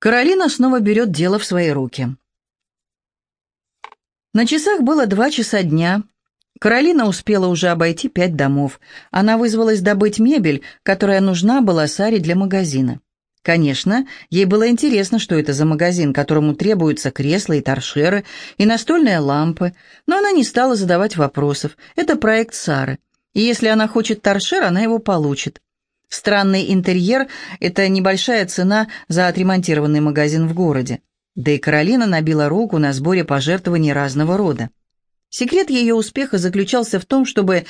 Каролина снова берет дело в свои руки. На часах было два часа дня. Каролина успела уже обойти пять домов. Она вызвалась добыть мебель, которая нужна была Саре для магазина. Конечно, ей было интересно, что это за магазин, которому требуются кресла и торшеры, и настольные лампы, но она не стала задавать вопросов. Это проект Сары, и если она хочет торшер, она его получит. Странный интерьер – это небольшая цена за отремонтированный магазин в городе. Да и Каролина набила руку на сборе пожертвований разного рода. Секрет ее успеха заключался в том, чтобы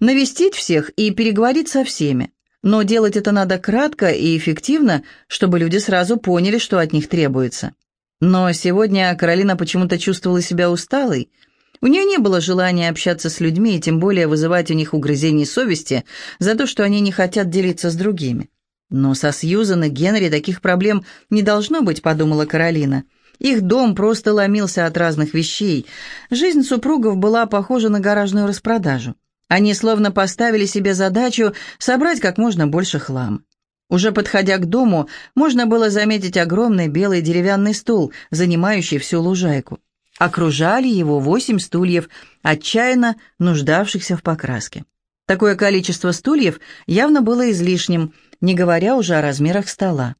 навестить всех и переговорить со всеми. Но делать это надо кратко и эффективно, чтобы люди сразу поняли, что от них требуется. Но сегодня Каролина почему-то чувствовала себя усталой – у нее не было желания общаться с людьми и тем более вызывать у них угрызений совести за то, что они не хотят делиться с другими. Но со Сьюзан и Генри таких проблем не должно быть, подумала Каролина. Их дом просто ломился от разных вещей. Жизнь супругов была похожа на гаражную распродажу. Они словно поставили себе задачу собрать как можно больше хлама. Уже подходя к дому, можно было заметить огромный белый деревянный стул, занимающий всю лужайку. Окружали его восемь стульев, отчаянно нуждавшихся в покраске. Такое количество стульев явно было излишним, не говоря уже о размерах стола.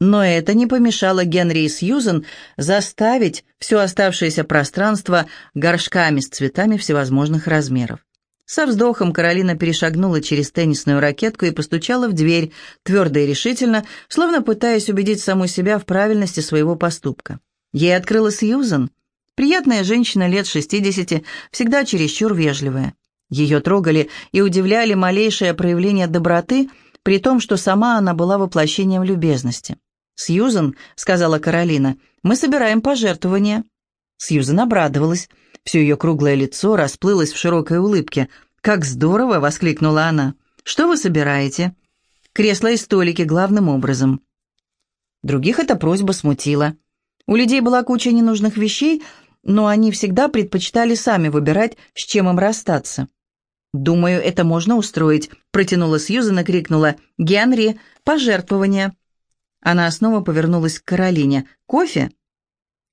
Но это не помешало Генри и Сьюзен заставить все оставшееся пространство горшками с цветами всевозможных размеров. Со вздохом Каролина перешагнула через теннисную ракетку и постучала в дверь, твердо и решительно, словно пытаясь убедить саму себя в правильности своего поступка. Ей открыла Сьюзен — Приятная женщина лет 60, всегда чересчур вежливая. Ее трогали и удивляли малейшее проявление доброты, при том, что сама она была воплощением любезности. «Сьюзен», — сказала Каролина, — «мы собираем пожертвования». Сьюзен обрадовалась. Все ее круглое лицо расплылось в широкой улыбке. «Как здорово!» — воскликнула она. «Что вы собираете?» «Кресла и столики главным образом». Других эта просьба смутила. У людей была куча ненужных вещей, но они всегда предпочитали сами выбирать, с чем им расстаться. «Думаю, это можно устроить», — протянула Сьюзан и крикнула. «Генри, пожертвования». Она снова повернулась к Каролине. «Кофе?»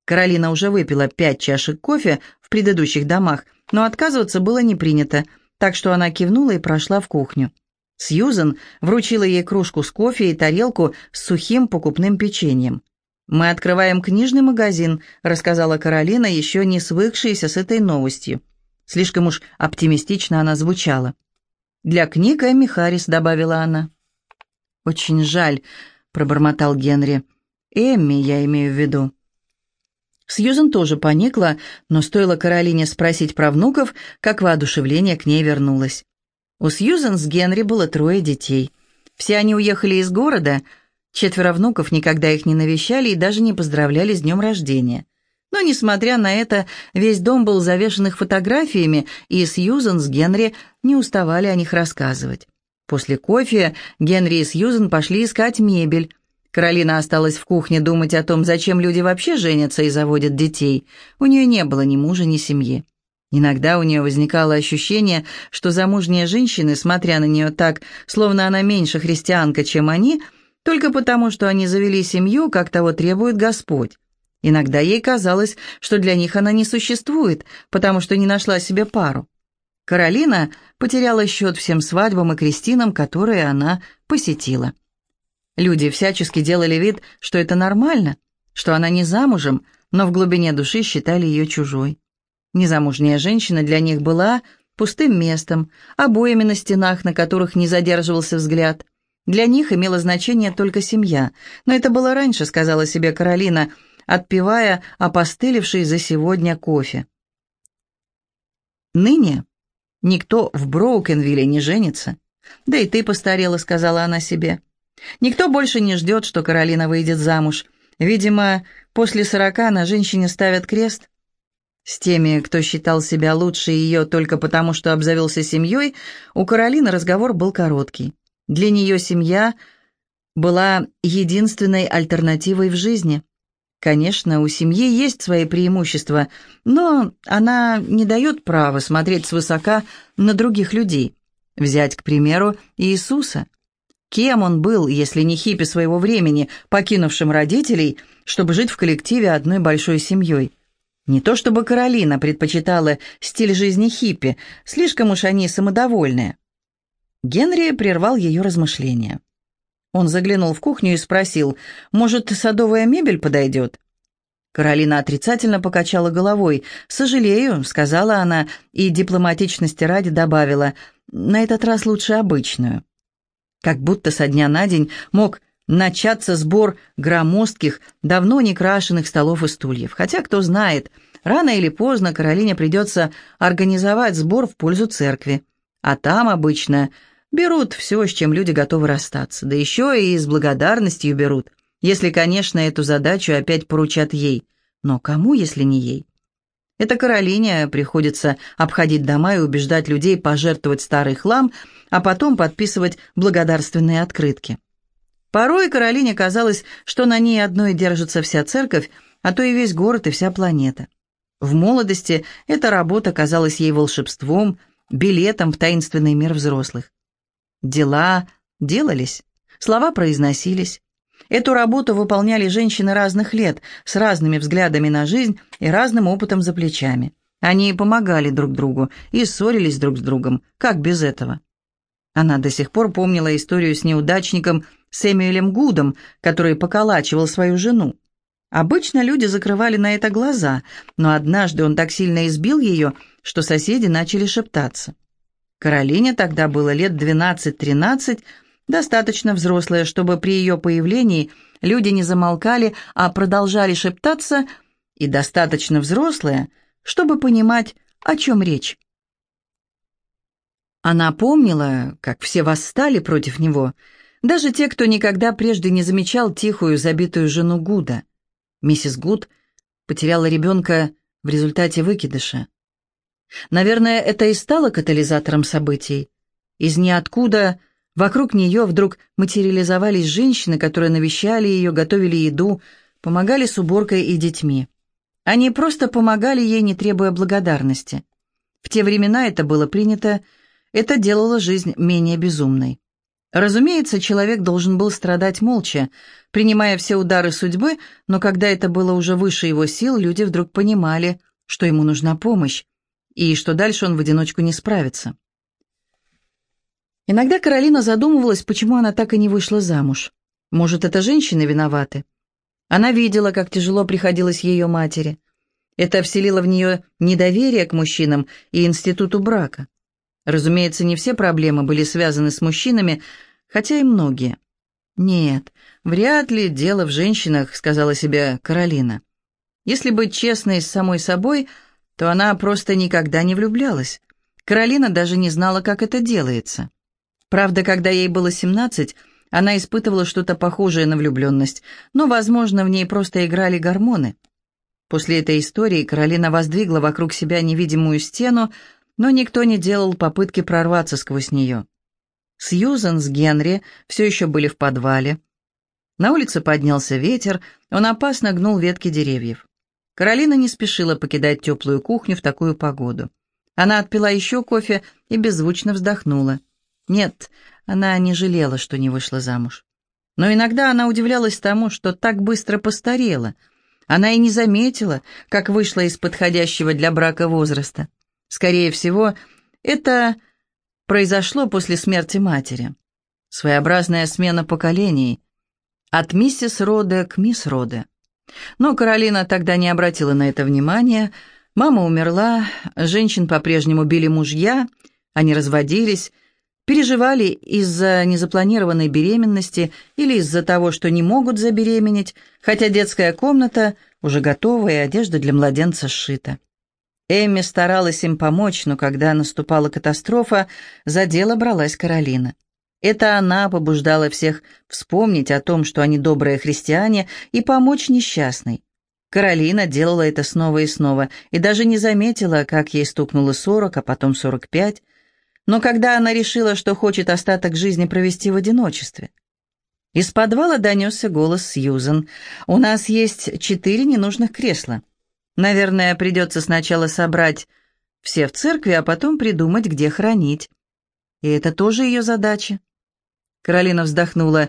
Каролина уже выпила пять чашек кофе в предыдущих домах, но отказываться было не принято, так что она кивнула и прошла в кухню. Сьюзан вручила ей кружку с кофе и тарелку с сухим покупным печеньем. «Мы открываем книжный магазин», — рассказала Каролина, еще не свыкшаяся с этой новостью. Слишком уж оптимистично она звучала. «Для книг Эмми Харрис», — добавила она. «Очень жаль», — пробормотал Генри. «Эмми, я имею в виду». Сьюзен тоже поникла, но стоило Каролине спросить про внуков, как воодушевление к ней вернулось. У Сьюзен с Генри было трое детей. Все они уехали из города — Четверо внуков никогда их не навещали и даже не поздравляли с днем рождения. Но, несмотря на это, весь дом был завешен их фотографиями, и Сьюзен с Генри не уставали о них рассказывать. После кофе Генри и Сьюзен пошли искать мебель. Каролина осталась в кухне думать о том, зачем люди вообще женятся и заводят детей. У нее не было ни мужа, ни семьи. Иногда у нее возникало ощущение, что замужние женщины, смотря на нее так, словно она меньше христианка, чем они – только потому, что они завели семью, как того требует Господь. Иногда ей казалось, что для них она не существует, потому что не нашла себе пару. Каролина потеряла счет всем свадьбам и крестинам, которые она посетила. Люди всячески делали вид, что это нормально, что она не замужем, но в глубине души считали ее чужой. Незамужняя женщина для них была пустым местом, обоями на стенах, на которых не задерживался взгляд, для них имела значение только семья, но это было раньше, сказала себе Каролина, отпивая опостылевший за сегодня кофе. Ныне никто в Броукенвилле не женится. Да и ты постарела, сказала она себе. Никто больше не ждет, что Каролина выйдет замуж. Видимо, после сорока на женщине ставят крест. С теми, кто считал себя лучше ее только потому, что обзавелся семьей, у Каролины разговор был короткий. Для нее семья была единственной альтернативой в жизни. Конечно, у семьи есть свои преимущества, но она не дает права смотреть свысока на других людей. Взять, к примеру, Иисуса. Кем он был, если не хиппи своего времени, покинувшим родителей, чтобы жить в коллективе одной большой семьей? Не то чтобы Каролина предпочитала стиль жизни хиппи, слишком уж они самодовольные. Генри прервал ее размышления. Он заглянул в кухню и спросил, «Может, садовая мебель подойдет?» Каролина отрицательно покачала головой. «Сожалею», — сказала она, и дипломатичности ради добавила, «на этот раз лучше обычную». Как будто со дня на день мог начаться сбор громоздких, давно не крашеных столов и стульев. Хотя, кто знает, рано или поздно Каролине придется организовать сбор в пользу церкви. А там обычно берут все, с чем люди готовы расстаться. Да еще и с благодарностью берут. Если, конечно, эту задачу опять поручат ей. Но кому, если не ей? Это Каролине приходится обходить дома и убеждать людей пожертвовать старый хлам, а потом подписывать благодарственные открытки. Порой Каролине казалось, что на ней одной держится вся церковь, а то и весь город и вся планета. В молодости эта работа казалась ей волшебством, билетом в таинственный мир взрослых. Дела делались, слова произносились. Эту работу выполняли женщины разных лет, с разными взглядами на жизнь и разным опытом за плечами. Они помогали друг другу и ссорились друг с другом. Как без этого? Она до сих пор помнила историю с неудачником Сэмюэлем Гудом, который поколачивал свою жену. Обычно люди закрывали на это глаза, но однажды он так сильно избил ее, что соседи начали шептаться. Каролине тогда было лет 12-13, достаточно взрослая, чтобы при ее появлении люди не замолкали, а продолжали шептаться, и достаточно взрослая, чтобы понимать, о чем речь. Она помнила, как все восстали против него, даже те, кто никогда прежде не замечал тихую, забитую жену Гуда. Миссис Гуд потеряла ребенка в результате выкидыша. Наверное, это и стало катализатором событий. Из ниоткуда вокруг нее вдруг материализовались женщины, которые навещали ее, готовили еду, помогали с уборкой и детьми. Они просто помогали ей, не требуя благодарности. В те времена это было принято, это делало жизнь менее безумной. Разумеется, человек должен был страдать молча, принимая все удары судьбы, но когда это было уже выше его сил, люди вдруг понимали, что ему нужна помощь, и что дальше он в одиночку не справится. Иногда Каролина задумывалась, почему она так и не вышла замуж. Может, это женщины виноваты? Она видела, как тяжело приходилось ее матери. Это вселило в нее недоверие к мужчинам и институту брака. Разумеется, не все проблемы были связаны с мужчинами, хотя и многие. «Нет, вряд ли дело в женщинах», — сказала себе Каролина. «Если быть честной с самой собой, то она просто никогда не влюблялась. Каролина даже не знала, как это делается. Правда, когда ей было семнадцать, она испытывала что-то похожее на влюбленность, но, возможно, в ней просто играли гормоны. После этой истории Каролина воздвигла вокруг себя невидимую стену, но никто не делал попытки прорваться сквозь нее. Сьюзен с Генри все еще были в подвале. На улице поднялся ветер, он опасно гнул ветки деревьев. Каролина не спешила покидать теплую кухню в такую погоду. Она отпила еще кофе и беззвучно вздохнула. Нет, она не жалела, что не вышла замуж. Но иногда она удивлялась тому, что так быстро постарела. Она и не заметила, как вышла из подходящего для брака возраста. Скорее всего, это произошло после смерти матери. Своеобразная смена поколений. От миссис Роде к мисс Роде. Но Каролина тогда не обратила на это внимания. Мама умерла, женщин по-прежнему били мужья, они разводились, переживали из-за незапланированной беременности или из-за того, что не могут забеременеть, хотя детская комната уже готова и одежда для младенца сшита. Эмми старалась им помочь, но когда наступала катастрофа, за дело бралась Каролина. Это она побуждала всех вспомнить о том, что они добрые христиане, и помочь несчастной. Каролина делала это снова и снова, и даже не заметила, как ей стукнуло сорок, а потом сорок пять. Но когда она решила, что хочет остаток жизни провести в одиночестве. Из подвала донесся голос Сьюзен. «У нас есть четыре ненужных кресла. Наверное, придется сначала собрать все в церкви, а потом придумать, где хранить. И это тоже ее задача. Каролина вздохнула.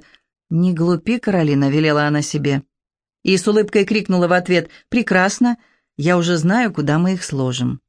«Не глупи, Каролина», — велела она себе. И с улыбкой крикнула в ответ. «Прекрасно. Я уже знаю, куда мы их сложим».